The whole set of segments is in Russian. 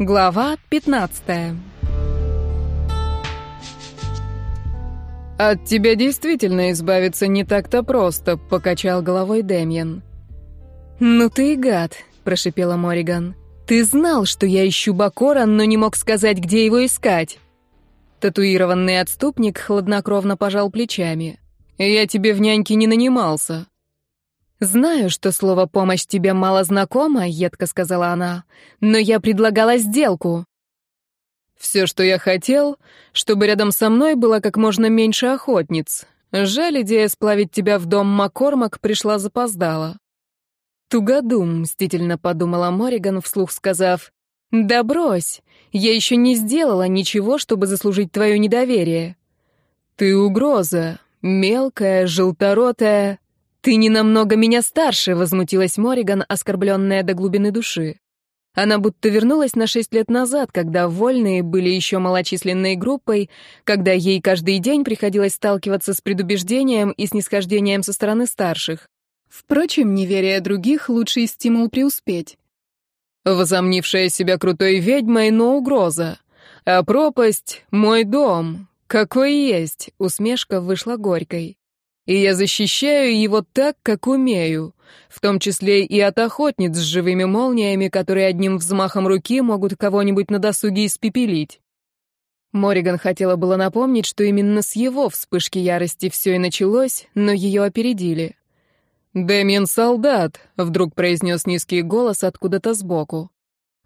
Глава 15 «От тебя действительно избавиться не так-то просто», — покачал головой Дэмьен. «Ну ты и гад», — прошипела Мориган. «Ты знал, что я ищу Бакора, но не мог сказать, где его искать». Татуированный отступник хладнокровно пожал плечами. «Я тебе в няньке не нанимался». «Знаю, что слово «помощь» тебе мало знакомо», — едко сказала она, «но я предлагала сделку». Все, что я хотел, чтобы рядом со мной было как можно меньше охотниц. Жаль, идея сплавить тебя в дом Маккормак пришла запоздала. Тугодум, мстительно подумала Мориган, вслух сказав, «Да брось, я еще не сделала ничего, чтобы заслужить твое недоверие». «Ты угроза, мелкая, желторотая». «Ты не намного меня старше», — возмутилась Мориган, оскорбленная до глубины души. Она будто вернулась на шесть лет назад, когда вольные были еще малочисленной группой, когда ей каждый день приходилось сталкиваться с предубеждением и снисхождением со стороны старших. Впрочем, неверие других — лучший стимул преуспеть. Возомнившая себя крутой ведьмой, но угроза. А пропасть — мой дом. Какой есть, усмешка вышла горькой. И я защищаю его так, как умею, в том числе и от охотниц с живыми молниями, которые одним взмахом руки могут кого-нибудь на досуге испепелить. Мориган хотела было напомнить, что именно с его вспышки ярости все и началось, но ее опередили. «Дэмиен солдат», — вдруг произнес низкий голос откуда-то сбоку.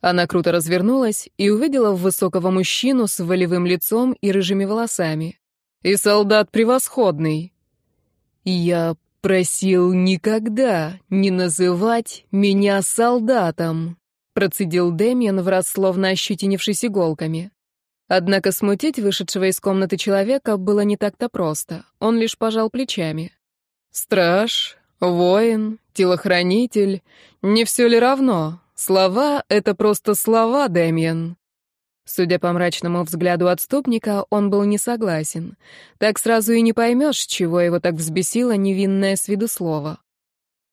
Она круто развернулась и увидела высокого мужчину с волевым лицом и рыжими волосами. «И солдат превосходный. «Я просил никогда не называть меня солдатом», процедил Дэмиан, враз словно ощетинившись иголками. Однако смутить вышедшего из комнаты человека было не так-то просто. Он лишь пожал плечами. «Страж, воин, телохранитель, не все ли равно? Слова — это просто слова, Дэмиан. Судя по мрачному взгляду отступника, он был не согласен. Так сразу и не поймешь, чего его так взбесило невинное с виду слово.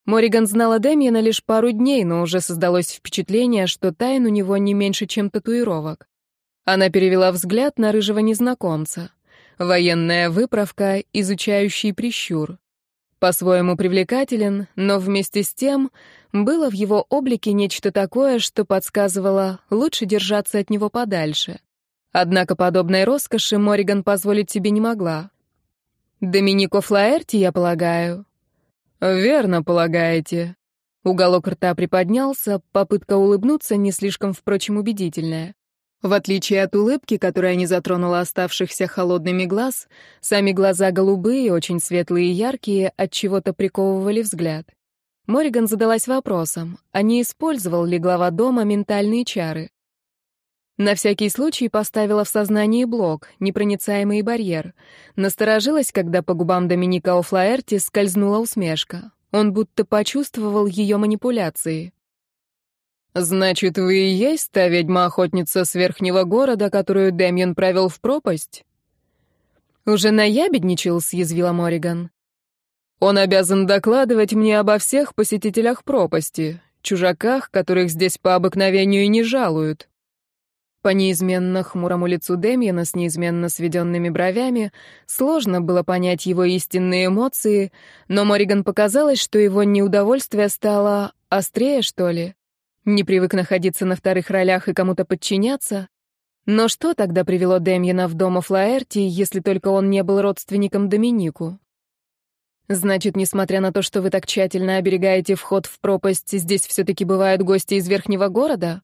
Мориган знала Дэмиена лишь пару дней, но уже создалось впечатление, что тайн у него не меньше, чем татуировок. Она перевела взгляд на рыжего незнакомца. Военная выправка, изучающий прищур. По-своему привлекателен, но вместе с тем было в его облике нечто такое, что подсказывало лучше держаться от него подальше. Однако подобной роскоши Мориган позволить себе не могла. «Доминико Флаэрти, я полагаю?» «Верно полагаете». Уголок рта приподнялся, попытка улыбнуться не слишком, впрочем, убедительная. В отличие от улыбки, которая не затронула оставшихся холодными глаз, сами глаза голубые, очень светлые и яркие, от чего-то приковывали взгляд. Мориган задалась вопросом, а не использовал ли глава дома ментальные чары. На всякий случай поставила в сознании блок, непроницаемый барьер. Насторожилась, когда по губам Доминика Офлаэрти скользнула усмешка. Он будто почувствовал ее манипуляции. «Значит, вы и есть та ведьма-охотница с верхнего города, которую Дэмьен провел в пропасть?» «Уже наябедничал», — съязвила Мориган. «Он обязан докладывать мне обо всех посетителях пропасти, чужаках, которых здесь по обыкновению не жалуют». По неизменно хмурому лицу Демьяна с неизменно сведенными бровями сложно было понять его истинные эмоции, но Мориган показалось, что его неудовольствие стало острее, что ли. Не привык находиться на вторых ролях и кому-то подчиняться. Но что тогда привело Демьена в дом Флаэрти, если только он не был родственником Доминику? Значит, несмотря на то, что вы так тщательно оберегаете вход в пропасть, здесь все-таки бывают гости из верхнего города?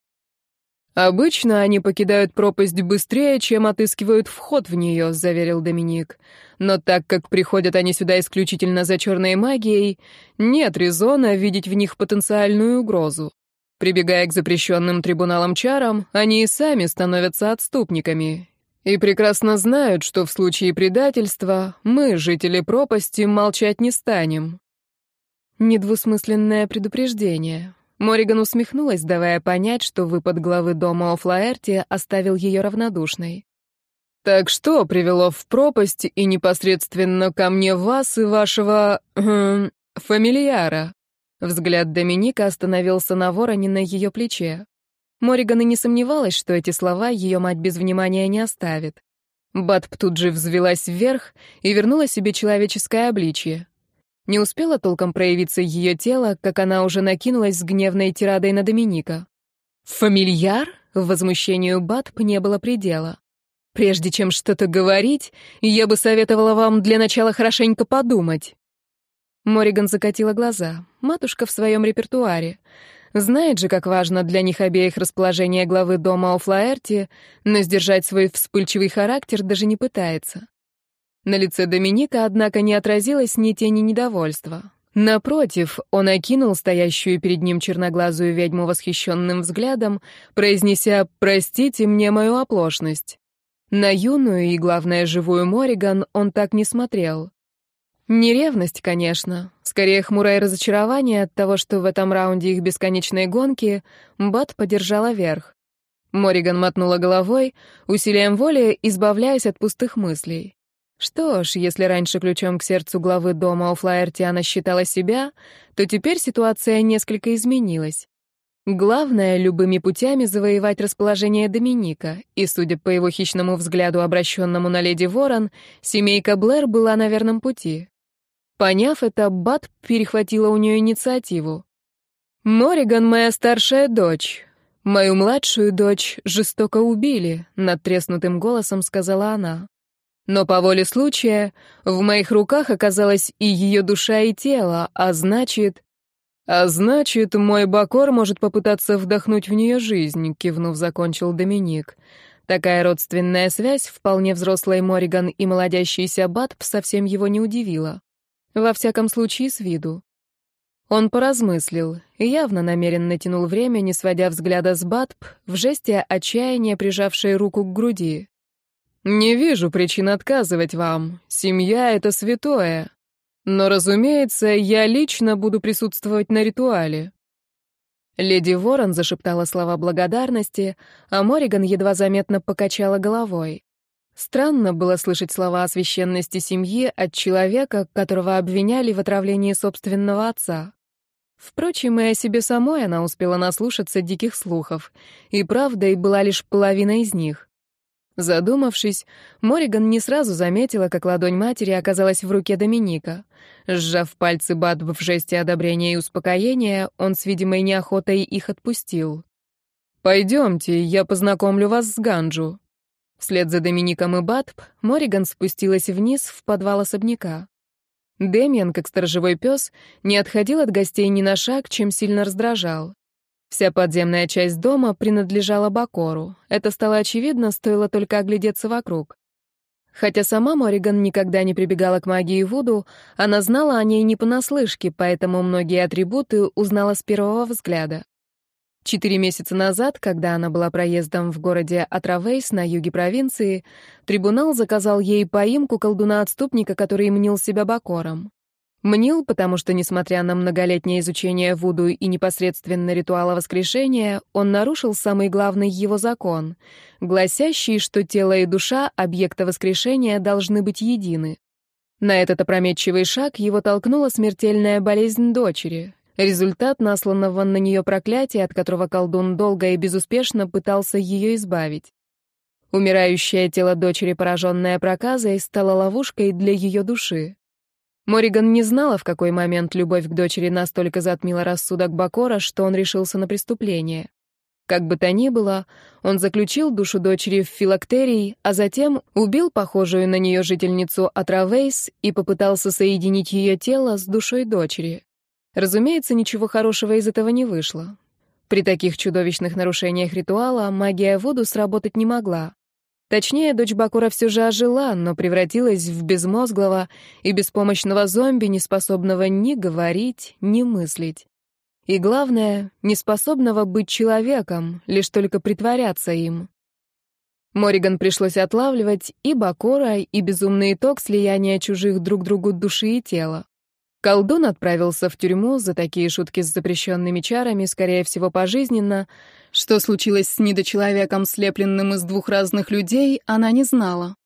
Обычно они покидают пропасть быстрее, чем отыскивают вход в нее, заверил Доминик. Но так как приходят они сюда исключительно за черной магией, нет резона видеть в них потенциальную угрозу. Прибегая к запрещенным трибуналам чарам, они и сами становятся отступниками. И прекрасно знают, что в случае предательства мы, жители пропасти, молчать не станем. Недвусмысленное предупреждение. Мориган усмехнулась, давая понять, что выпад главы дома Офлаэрти оставил ее равнодушной. «Так что привело в пропасть и непосредственно ко мне вас и вашего... Э, фамильяра?» Взгляд Доминика остановился на вороне на ее плече. Мориган и не сомневалась, что эти слова ее мать без внимания не оставит. Батп тут же взвелась вверх и вернула себе человеческое обличье. Не успела толком проявиться ее тело, как она уже накинулась с гневной тирадой на Доминика. «Фамильяр?» — возмущению Батп не было предела. «Прежде чем что-то говорить, я бы советовала вам для начала хорошенько подумать». Мориган закатила глаза. Матушка в своем репертуаре. Знает же, как важно для них обеих расположение главы дома о Флаэрте, но сдержать свой вспыльчивый характер даже не пытается. На лице Доминика, однако, не отразилось ни тени недовольства. Напротив, он окинул стоящую перед ним черноглазую ведьму восхищенным взглядом, произнеся «Простите мне мою оплошность». На юную и, главное, живую Мориган он так не смотрел. Не ревность, конечно, скорее хмурое разочарование от того, что в этом раунде их бесконечной гонки Бат подержала верх. Мориган мотнула головой, усилием воли избавляясь от пустых мыслей. Что ж, если раньше ключом к сердцу главы дома у Флаерти она считала себя, то теперь ситуация несколько изменилась. Главное — любыми путями завоевать расположение Доминика, и, судя по его хищному взгляду, обращенному на леди Ворон, семейка Блэр была на верном пути. Поняв это, Бат перехватила у нее инициативу. «Мориган — моя старшая дочь. Мою младшую дочь жестоко убили», — надтреснутым голосом сказала она. «Но по воле случая в моих руках оказалась и ее душа, и тело, а значит...» «А значит, мой Бакор может попытаться вдохнуть в нее жизнь», — кивнув, закончил Доминик. Такая родственная связь, вполне взрослой Мориган и молодящийся Батп совсем его не удивила. Во всяком случае, с виду. Он поразмыслил и явно намеренно тянул время, не сводя взгляда с Батп, в жесте отчаяния прижавшей руку к груди. «Не вижу причин отказывать вам. Семья — это святое. Но, разумеется, я лично буду присутствовать на ритуале». Леди Ворон зашептала слова благодарности, а Мориган едва заметно покачала головой. Странно было слышать слова о священности семьи от человека, которого обвиняли в отравлении собственного отца. Впрочем, и о себе самой она успела наслушаться диких слухов, и правдой была лишь половина из них. Задумавшись, Мориган не сразу заметила, как ладонь матери оказалась в руке Доминика. Сжав пальцы Бадб в жесте одобрения и успокоения, он с видимой неохотой их отпустил. «Пойдемте, я познакомлю вас с Ганджу», Вслед за Домиником и Батп Мориган спустилась вниз в подвал особняка. Демьян, как сторожевой пес, не отходил от гостей ни на шаг, чем сильно раздражал. Вся подземная часть дома принадлежала Бакору. Это стало очевидно, стоило только оглядеться вокруг. Хотя сама Мориган никогда не прибегала к магии Вуду, она знала о ней не понаслышке, поэтому многие атрибуты узнала с первого взгляда. Четыре месяца назад, когда она была проездом в городе Атравейс на юге провинции, трибунал заказал ей поимку колдуна-отступника, который мнил себя Бакором. Мнил, потому что, несмотря на многолетнее изучение Вуду и непосредственно ритуала воскрешения, он нарушил самый главный его закон, гласящий, что тело и душа объекта воскрешения должны быть едины. На этот опрометчивый шаг его толкнула смертельная болезнь дочери, Результат насланного на нее проклятия, от которого колдун долго и безуспешно пытался ее избавить. Умирающее тело дочери, пораженное проказой, стало ловушкой для ее души. Мориган не знала, в какой момент любовь к дочери настолько затмила рассудок Бакора, что он решился на преступление. Как бы то ни было, он заключил душу дочери в филактерий, а затем убил похожую на нее жительницу Атравейс и попытался соединить ее тело с душой дочери. Разумеется, ничего хорошего из этого не вышло. При таких чудовищных нарушениях ритуала магия Вуду сработать не могла. Точнее, дочь Бакура все же ожила, но превратилась в безмозглого и беспомощного зомби, не способного ни говорить, ни мыслить. И главное, не способного быть человеком, лишь только притворяться им. Мориган пришлось отлавливать и Бакора, и безумный итог слияния чужих друг другу души и тела. Колдун отправился в тюрьму за такие шутки с запрещенными чарами, скорее всего, пожизненно. Что случилось с недочеловеком, слепленным из двух разных людей, она не знала.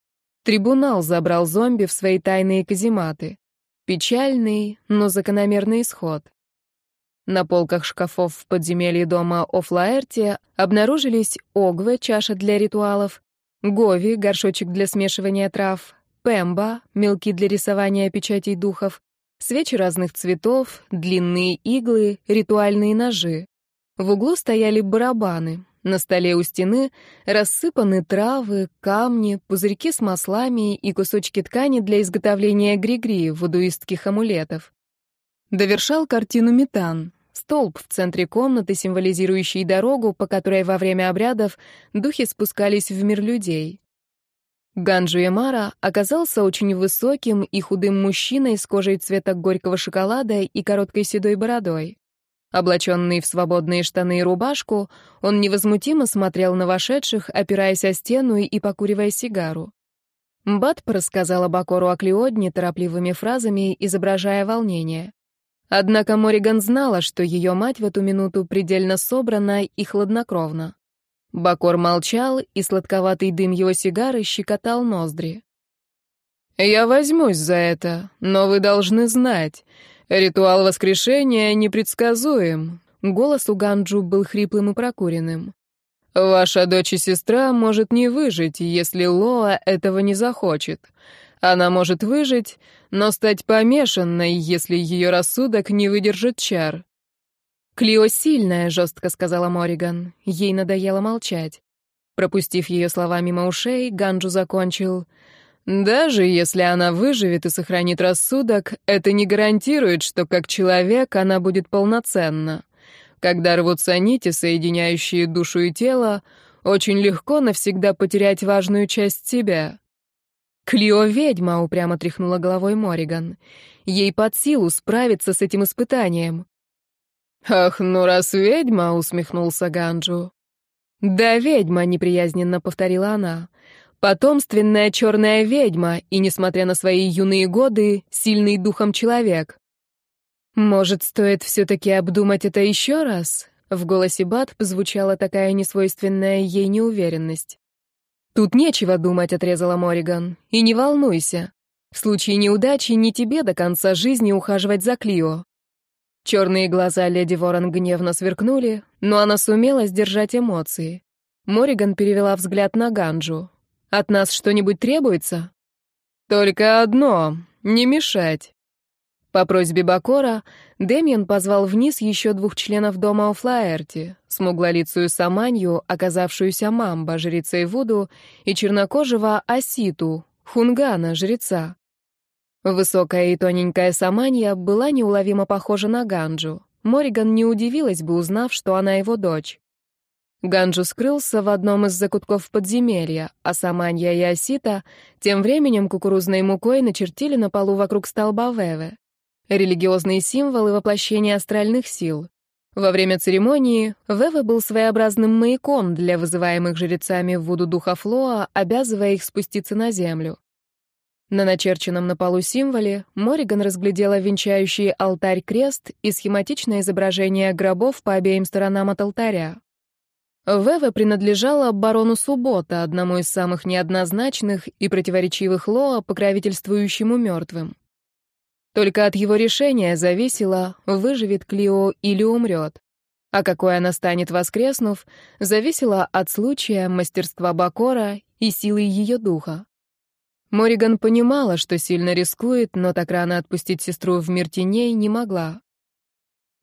Трибунал забрал зомби в свои тайные казематы. Печальный, но закономерный исход. На полках шкафов в подземелье дома Офлаэрти обнаружились огвы, чаша для ритуалов, гови, горшочек для смешивания трав, пемба, мелки для рисования печатей духов, свечи разных цветов, длинные иглы, ритуальные ножи. В углу стояли барабаны. На столе у стены рассыпаны травы, камни, пузырьки с маслами и кусочки ткани для изготовления григри, вудуистских амулетов. Довершал картину метан, столб в центре комнаты, символизирующий дорогу, по которой во время обрядов духи спускались в мир людей. Ганджу Ямара оказался очень высоким и худым мужчиной с кожей цвета горького шоколада и короткой седой бородой. Облаченный в свободные штаны и рубашку, он невозмутимо смотрел на вошедших, опираясь о стену и покуривая сигару. Бат рассказала Бакору о Клеодне торопливыми фразами, изображая волнение. Однако Мориган знала, что ее мать в эту минуту предельно собрана и хладнокровна. Бакор молчал, и сладковатый дым его сигары щекотал ноздри. «Я возьмусь за это, но вы должны знать, ритуал воскрешения непредсказуем». Голос у Ганджу был хриплым и прокуренным. «Ваша дочь и сестра может не выжить, если Лоа этого не захочет. Она может выжить, но стать помешанной, если ее рассудок не выдержит чар. «Клио сильная», — жестко сказала Мориган. Ей надоело молчать. Пропустив ее слова мимо ушей, Ганджу закончил. «Даже если она выживет и сохранит рассудок, это не гарантирует, что как человек она будет полноценна. Когда рвутся нити, соединяющие душу и тело, очень легко навсегда потерять важную часть себя. «Клио ведьма», — упрямо тряхнула головой Мориган. «Ей под силу справиться с этим испытанием». «Ах, ну раз ведьма», — усмехнулся Ганджу. «Да, ведьма», — неприязненно повторила она. «Потомственная черная ведьма, и, несмотря на свои юные годы, сильный духом человек». «Может, стоит все-таки обдумать это еще раз?» В голосе Бат звучала такая несвойственная ей неуверенность. «Тут нечего думать», — отрезала Мориган. «И не волнуйся. В случае неудачи не тебе до конца жизни ухаживать за Клио». Черные глаза леди Ворон гневно сверкнули, но она сумела сдержать эмоции. Мориган перевела взгляд на Ганджу. «От нас что-нибудь требуется?» «Только одно — не мешать». По просьбе Бакора Демьян позвал вниз еще двух членов дома Офлаэрти, смуглолицую Саманью, оказавшуюся Мамба, жрицей Вуду, и чернокожего Аситу, Хунгана, жреца. Высокая и тоненькая Саманья была неуловимо похожа на Ганджу. Мориган не удивилась бы, узнав, что она его дочь. Ганджу скрылся в одном из закутков подземелья, а Саманья и Асита тем временем кукурузной мукой начертили на полу вокруг столба Веве религиозные символы воплощения астральных сил. Во время церемонии Вева был своеобразным маяком для вызываемых жрецами в Вуду духа Флоа, обязывая их спуститься на землю. На начерченном на полу символе Мориган разглядела венчающий алтарь крест и схематичное изображение гробов по обеим сторонам от алтаря. Вева принадлежала барону Суббота, одному из самых неоднозначных и противоречивых Лоа, покровительствующему мертвым. Только от его решения зависело, выживет Клио или умрет. А какой она станет воскреснув, зависело от случая, мастерства Бакора и силы ее духа. Мориган понимала, что сильно рискует, но так рано отпустить сестру в мир теней не могла.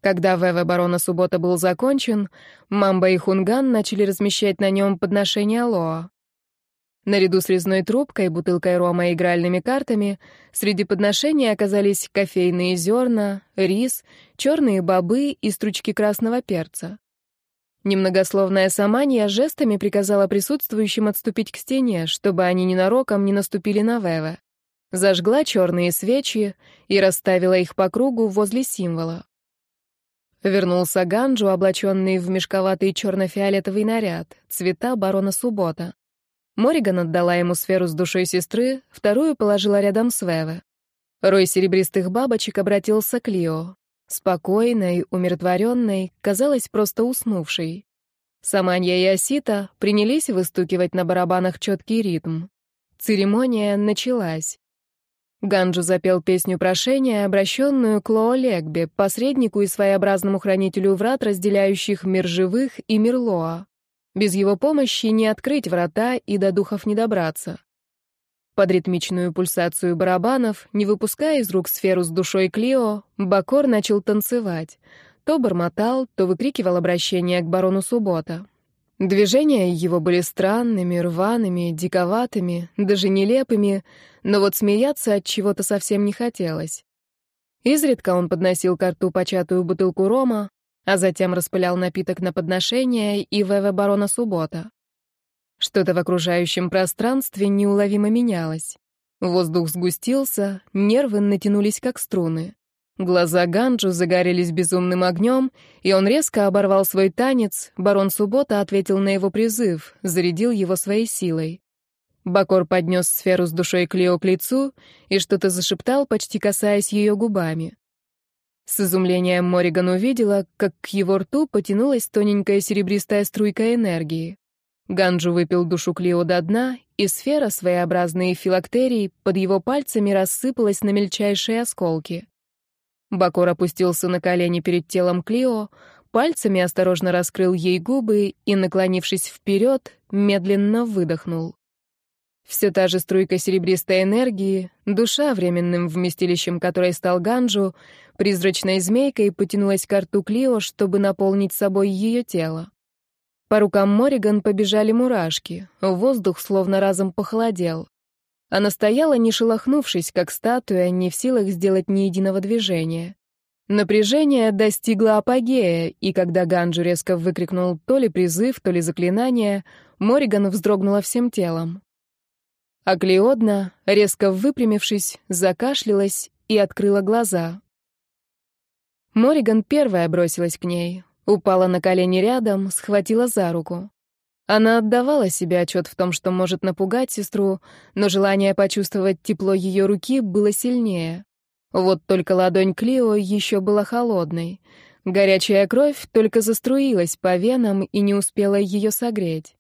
Когда ВВ барона Суббота был закончен, Мамба и Хунган начали размещать на нем подношения Лоа. Наряду с резной трубкой, бутылкой рома и игральными картами среди подношений оказались кофейные зерна, рис, черные бобы и стручки красного перца. Немногословная Саманья жестами приказала присутствующим отступить к стене, чтобы они ненароком не наступили на Вева. Зажгла черные свечи и расставила их по кругу возле символа. Вернулся Ганджу, облаченный в мешковатый черно-фиолетовый наряд, цвета барона Суббота. Мориган отдала ему сферу с душой сестры, вторую положила рядом с Веве. Рой серебристых бабочек обратился к Лио. Спокойной, умиротворенной, казалось, просто уснувшей. Саманья и Осита принялись выстукивать на барабанах четкий ритм. Церемония началась. Ганджу запел песню прошения, обращенную к Лоо Легбе, посреднику и своеобразному хранителю врат, разделяющих мир живых и мир Лоа. Без его помощи не открыть врата и до духов не добраться. Под ритмичную пульсацию барабанов, не выпуская из рук сферу с душой Клио, Бакор начал танцевать. То бормотал, то выкрикивал обращение к барону Суббота. Движения его были странными, рваными, диковатыми, даже нелепыми, но вот смеяться от чего-то совсем не хотелось. Изредка он подносил к рту початую бутылку рома, а затем распылял напиток на подношение и ВВ барона Суббота. Что-то в окружающем пространстве неуловимо менялось. Воздух сгустился, нервы натянулись как струны. Глаза Ганджу загорелись безумным огнем, и он резко оборвал свой танец. Барон Суббота ответил на его призыв, зарядил его своей силой. Бакор поднес сферу с душой Клео к лицу и что-то зашептал, почти касаясь ее губами. С изумлением Мориган увидела, как к его рту потянулась тоненькая серебристая струйка энергии. Ганджу выпил душу Клео до дна, и сфера, своеобразные филактерии, под его пальцами рассыпалась на мельчайшие осколки. Бакор опустился на колени перед телом Клио, пальцами осторожно раскрыл ей губы и, наклонившись вперед, медленно выдохнул. Все та же струйка серебристой энергии, душа, временным вместилищем которой стал Ганджу, призрачной змейкой потянулась к рту Клио, чтобы наполнить собой ее тело. По рукам Мориган побежали мурашки, воздух словно разом похолодел. Она стояла, не шелохнувшись, как статуя, не в силах сделать ни единого движения. Напряжение достигло апогея, и когда Ганджу резко выкрикнул то ли призыв, то ли заклинание, Мориган вздрогнула всем телом. А резко выпрямившись, закашлялась и открыла глаза. Мориган первая бросилась к ней, упала на колени рядом, схватила за руку. Она отдавала себе отчет в том, что может напугать сестру, но желание почувствовать тепло ее руки было сильнее. Вот только ладонь Клио еще была холодной. Горячая кровь только заструилась по венам и не успела ее согреть.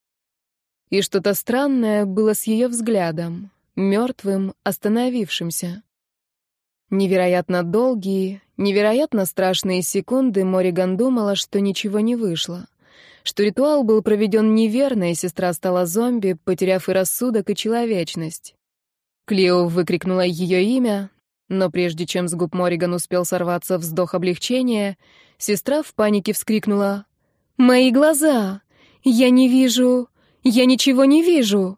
И что-то странное было с ее взглядом, мертвым, остановившимся. Невероятно долгие, невероятно страшные секунды Мориган думала, что ничего не вышло что ритуал был проведен неверно, и сестра стала зомби, потеряв и рассудок, и человечность. Клео выкрикнула ее имя, но прежде чем с губ Мориган успел сорваться вздох облегчения, сестра в панике вскрикнула «Мои глаза! Я не вижу! Я ничего не вижу!»